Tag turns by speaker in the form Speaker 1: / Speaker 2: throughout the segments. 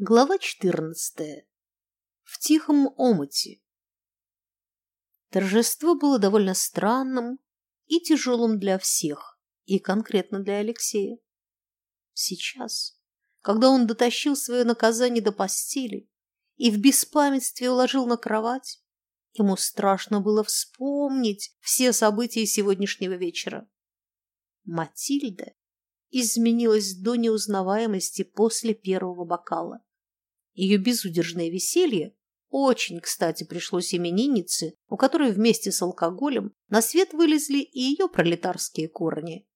Speaker 1: Глава 14. В тихом омуте. Торжество было довольно странным и тяжелым для всех, и конкретно для Алексея. Сейчас, когда он дотащил свое наказание до постели и в беспамятстве уложил на кровать, ему страшно было вспомнить все события сегодняшнего вечера. Матильда изменилась до неузнаваемости после первого бокала. Ее безудержное веселье очень, кстати, пришлось имениннице, у которой вместе с алкоголем на свет вылезли и ее пролетарские корни.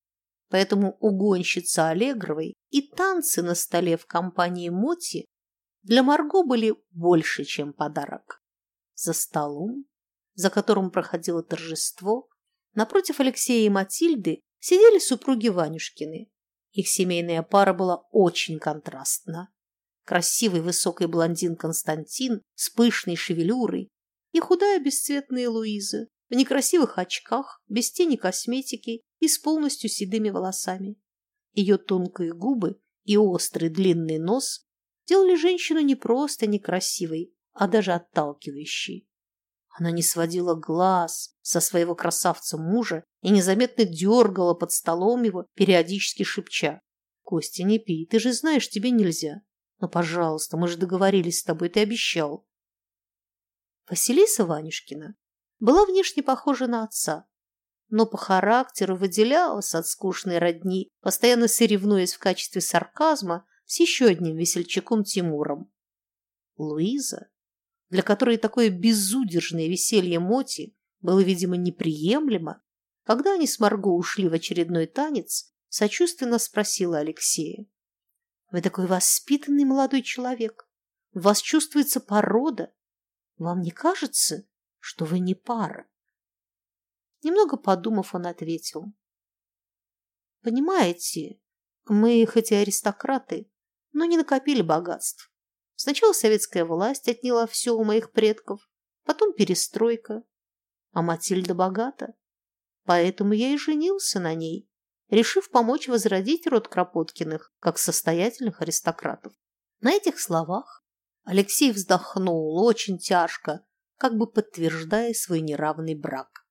Speaker 1: Поэтому угонщица Аллегровой и танцы на столе в компании Моти для Марго были больше, чем подарок. За столом, за которым проходило торжество, напротив Алексея и Матильды сидели супруги Ванюшкины. Их семейная пара была очень контрастна красивый высокий блондин Константин с пышной шевелюрой и худая бесцветная Луиза в некрасивых очках, без тени косметики и с полностью седыми волосами. Ее тонкие губы и острый длинный нос делали женщину не просто некрасивой, а даже отталкивающей. Она не сводила глаз со своего красавца мужа и незаметно дергала под столом его, периодически шепча. «Костя, не пей, ты же знаешь, тебе нельзя. Ну, пожалуйста, мы же договорились с тобой, ты обещал. Василиса Ванюшкина была внешне похожа на отца, но по характеру выделялась от скучной родни, постоянно соревнуясь в качестве сарказма с еще одним весельчаком Тимуром. Луиза, для которой такое безудержное веселье Моти было, видимо, неприемлемо, когда они с Марго ушли в очередной танец, сочувственно спросила Алексея. Вы такой воспитанный молодой человек. У вас чувствуется порода. Вам не кажется, что вы не пара? Немного подумав, он ответил. Понимаете, мы хоть и аристократы, но не накопили богатств. Сначала советская власть отняла все у моих предков, потом перестройка. А Матильда богата, поэтому я и женился на ней решив помочь возродить род Кропоткиных как состоятельных аристократов. На этих словах Алексей вздохнул очень тяжко, как бы подтверждая свой неравный брак.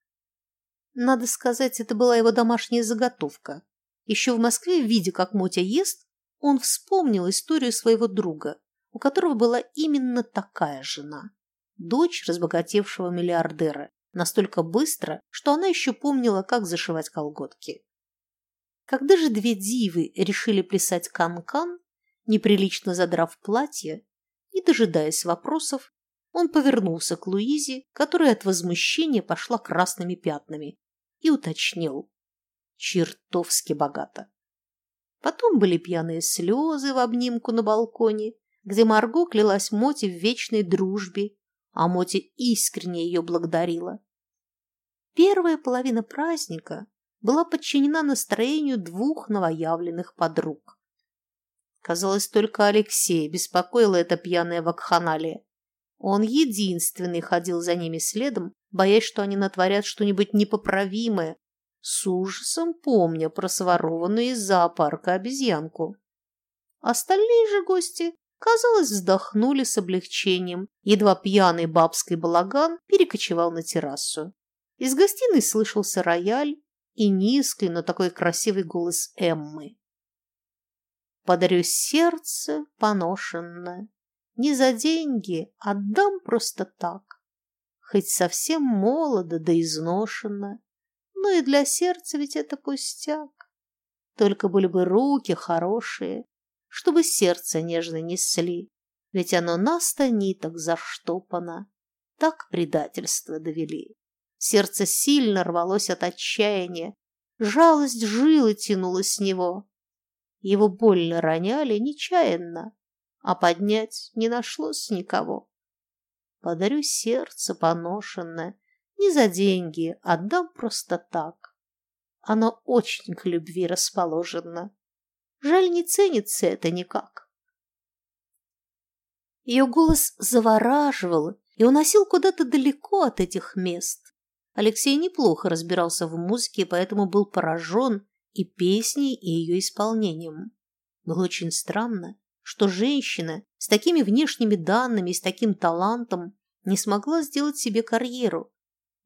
Speaker 1: Надо сказать, это была его домашняя заготовка. Еще в Москве, видя, как Мотя ест, он вспомнил историю своего друга, у которого была именно такая жена, дочь разбогатевшего миллиардера, настолько быстро, что она еще помнила, как зашивать колготки. Когда же две дивы решили плясать кан-кан, неприлично задрав платье, не дожидаясь вопросов, он повернулся к Луизе, которая от возмущения пошла красными пятнами, и уточнил. Чертовски богато. Потом были пьяные слезы в обнимку на балконе, где Марго клялась Моте в вечной дружбе, а Моти искренне ее благодарила. Первая половина праздника была подчинена настроению двух новоявленных подруг. Казалось, только Алексей беспокоила эта пьяная вакханалия. Он единственный ходил за ними следом, боясь, что они натворят что-нибудь непоправимое, с ужасом помня про сворованную из зоопарка обезьянку. Остальные же гости, казалось, вздохнули с облегчением, едва пьяный бабский балаган перекочевал на террасу. Из гостиной слышался рояль, и низкий, но такой красивый голос Эммы. Подарю сердце поношенное, не за деньги, отдам просто так. Хоть совсем молодо да изношено, но и для сердца ведь это пустяк. Только были бы руки хорошие, чтобы сердце нежно несли, ведь оно на сто ниток заштопано. Так предательство довели. Сердце сильно рвалось от отчаяния. Жалость жилы тянула с него. Его больно роняли нечаянно, а поднять не нашлось никого. Подарю сердце поношенное, не за деньги, отдам просто так. Оно очень к любви расположено. Жаль, не ценится это никак. Ее голос завораживал и уносил куда-то далеко от этих мест. Алексей неплохо разбирался в музыке, поэтому был поражен и песней, и ее исполнением. Было очень странно, что женщина с такими внешними данными и с таким талантом не смогла сделать себе карьеру.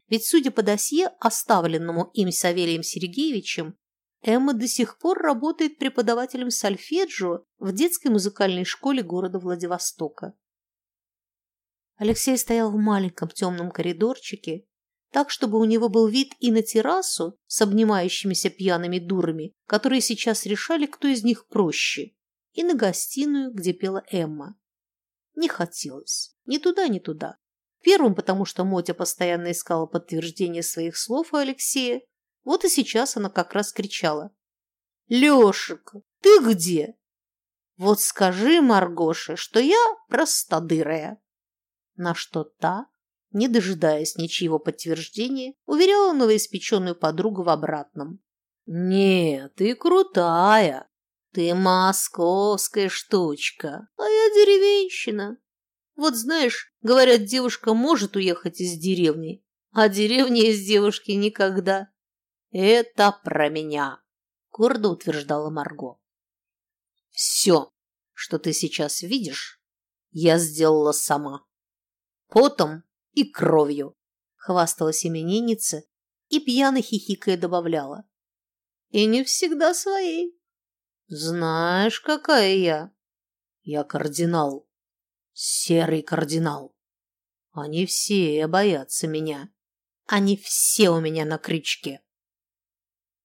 Speaker 1: Ведь, судя по досье, оставленному им Савелием Сергеевичем, Эмма до сих пор работает преподавателем сольфеджио в детской музыкальной школе города Владивостока. Алексей стоял в маленьком темном коридорчике, так, чтобы у него был вид и на террасу с обнимающимися пьяными дурами, которые сейчас решали, кто из них проще, и на гостиную, где пела Эмма. Не хотелось. Ни туда, ни туда. Первым, потому что Мотя постоянно искала подтверждение своих слов у Алексея. Вот и сейчас она как раз кричала. «Лешик, ты где?» «Вот скажи Маргоше, что я простодырая». На что та, не дожидаясь ничьего подтверждения, уверяла новоиспеченную подругу в обратном. «Нет, ты крутая. Ты московская штучка, а я деревенщина. Вот знаешь, говорят, девушка может уехать из деревни, а деревня из девушки никогда. Это про меня, гордо утверждала Марго. Все, что ты сейчас видишь, я сделала сама. Потом и кровью, хвасталась именинница и пьяно хихикая добавляла. И не всегда своей. Знаешь, какая я? Я кардинал. Серый кардинал. Они все боятся меня. Они все у меня на крючке.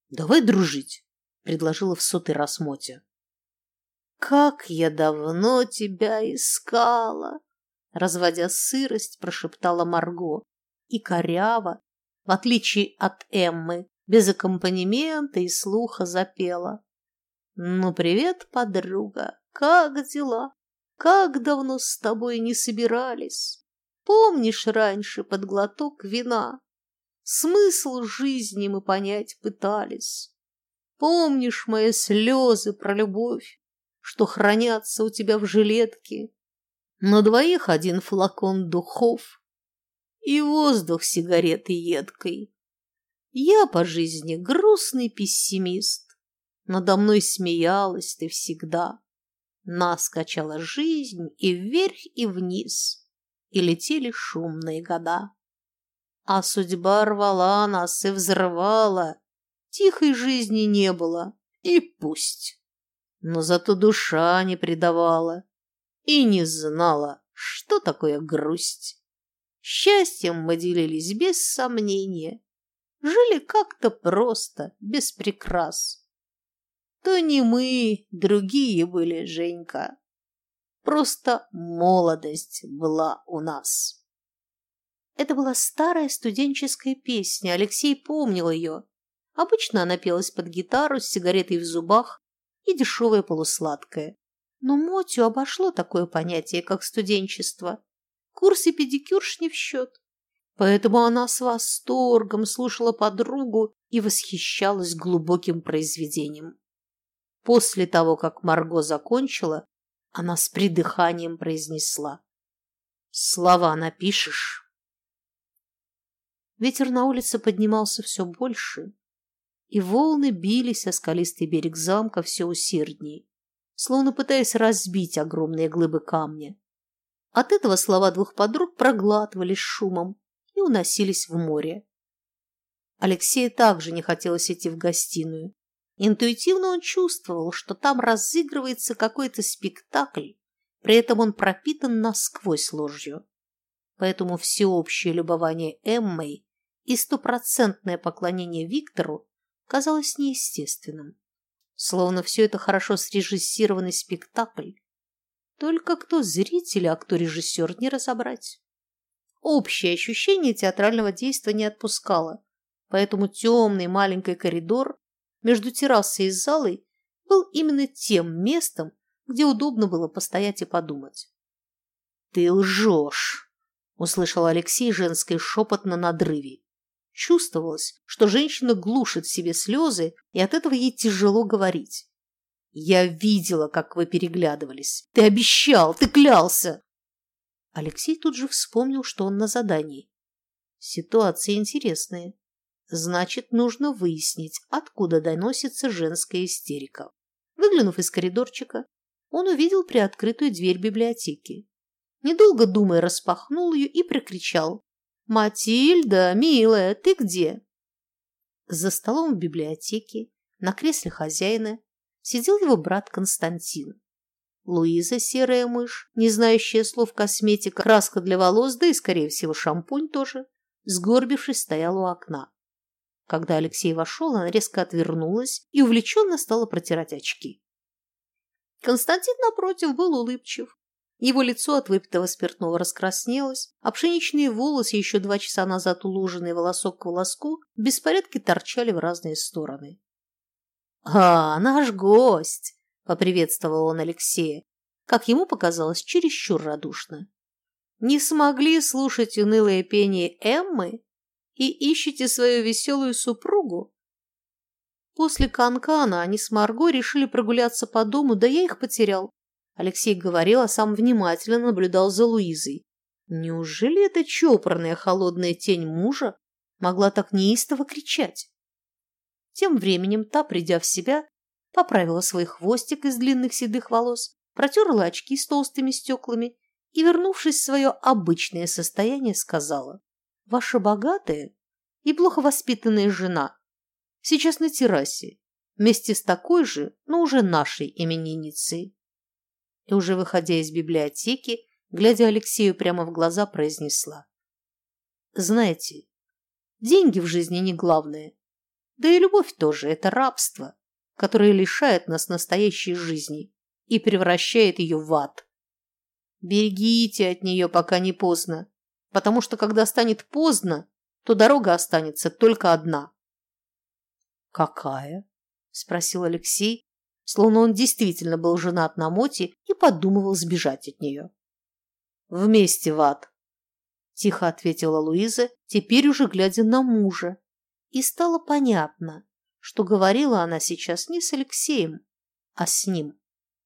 Speaker 1: Давай дружить, предложила в сотый раз Мотя. Как я давно тебя искала, разводя сырость, прошептала Марго. И коряво, в отличие от Эммы, без аккомпанемента и слуха запела. «Ну, привет, подруга, как дела?» Как давно с тобой не собирались? Помнишь раньше под глоток вина? Смысл жизни мы понять пытались. Помнишь мои слезы про любовь, что хранятся у тебя в жилетке? На двоих один флакон духов и воздух сигареты едкой. Я по жизни грустный пессимист. Надо мной смеялась ты всегда. Нас качала жизнь и вверх, и вниз, и летели шумные года. А судьба рвала нас и взрывала, тихой жизни не было, и пусть. Но зато душа не предавала и не знала, что такое грусть. Счастьем мы делились без сомнения, жили как-то просто, без прикрас то не мы, другие были, Женька. Просто молодость была у нас. Это была старая студенческая песня, Алексей помнил ее. Обычно она пелась под гитару с сигаретой в зубах и дешевая полусладкая. Но Мотю обошло такое понятие, как студенчество. Курсы педикюрш не в счет. Поэтому она с восторгом слушала подругу и восхищалась глубоким произведением. После того, как Марго закончила, она с придыханием произнесла. «Слова напишешь?» Ветер на улице поднимался все больше, и волны бились о скалистый берег замка все усердней, словно пытаясь разбить огромные глыбы камня. От этого слова двух подруг проглатывались шумом и уносились в море. Алексею также не хотелось идти в гостиную. Интуитивно он чувствовал, что там разыгрывается какой-то спектакль, при этом он пропитан насквозь ложью. Поэтому всеобщее любование Эммой и стопроцентное поклонение Виктору казалось неестественным. Словно все это хорошо срежиссированный спектакль. Только кто зритель, а кто режиссер, не разобрать. Общее ощущение театрального действия не отпускало, поэтому темный маленький коридор между террасой и залой был именно тем местом, где удобно было постоять и подумать. «Ты лжешь!» – услышал Алексей женский шепот на надрыве. Чувствовалось, что женщина глушит в себе слезы, и от этого ей тяжело говорить. «Я видела, как вы переглядывались. Ты обещал, ты клялся!» Алексей тут же вспомнил, что он на задании. Ситуация интересная. Значит, нужно выяснить, откуда доносится женская истерика. Выглянув из коридорчика, он увидел приоткрытую дверь библиотеки. Недолго думая, распахнул ее и прокричал. «Матильда, милая, ты где?» За столом в библиотеке, на кресле хозяина, сидел его брат Константин. Луиза, серая мышь, не знающая слов косметика, краска для волос, да и, скорее всего, шампунь тоже, сгорбившись, стояла у окна. Когда Алексей вошел, она резко отвернулась и увлеченно стала протирать очки. Константин, напротив, был улыбчив. Его лицо от выпитого спиртного раскраснелось, а пшеничные волосы, еще два часа назад уложенные волосок к волоску, в беспорядке торчали в разные стороны. «А, наш гость!» — поприветствовал он Алексея, как ему показалось, чересчур радушно. «Не смогли слушать унылое пение Эммы и ищете свою веселую супругу?» После канкана они с Марго решили прогуляться по дому, да я их потерял. Алексей говорил, а сам внимательно наблюдал за Луизой. Неужели эта чопорная холодная тень мужа могла так неистово кричать? Тем временем та, придя в себя, поправила свой хвостик из длинных седых волос, протерла очки с толстыми стеклами и, вернувшись в свое обычное состояние, сказала, «Ваша богатая и плохо воспитанная жена Сейчас на террасе, вместе с такой же, но уже нашей именинницей. И уже выходя из библиотеки, глядя Алексею прямо в глаза, произнесла. Знаете, деньги в жизни не главное. Да и любовь тоже – это рабство, которое лишает нас настоящей жизни и превращает ее в ад. Берегите от нее, пока не поздно, потому что когда станет поздно, то дорога останется только одна. «Какая?» – спросил Алексей, словно он действительно был женат на Моте и подумывал сбежать от нее. «Вместе в ад», – тихо ответила Луиза, теперь уже глядя на мужа. И стало понятно, что говорила она сейчас не с Алексеем, а с ним.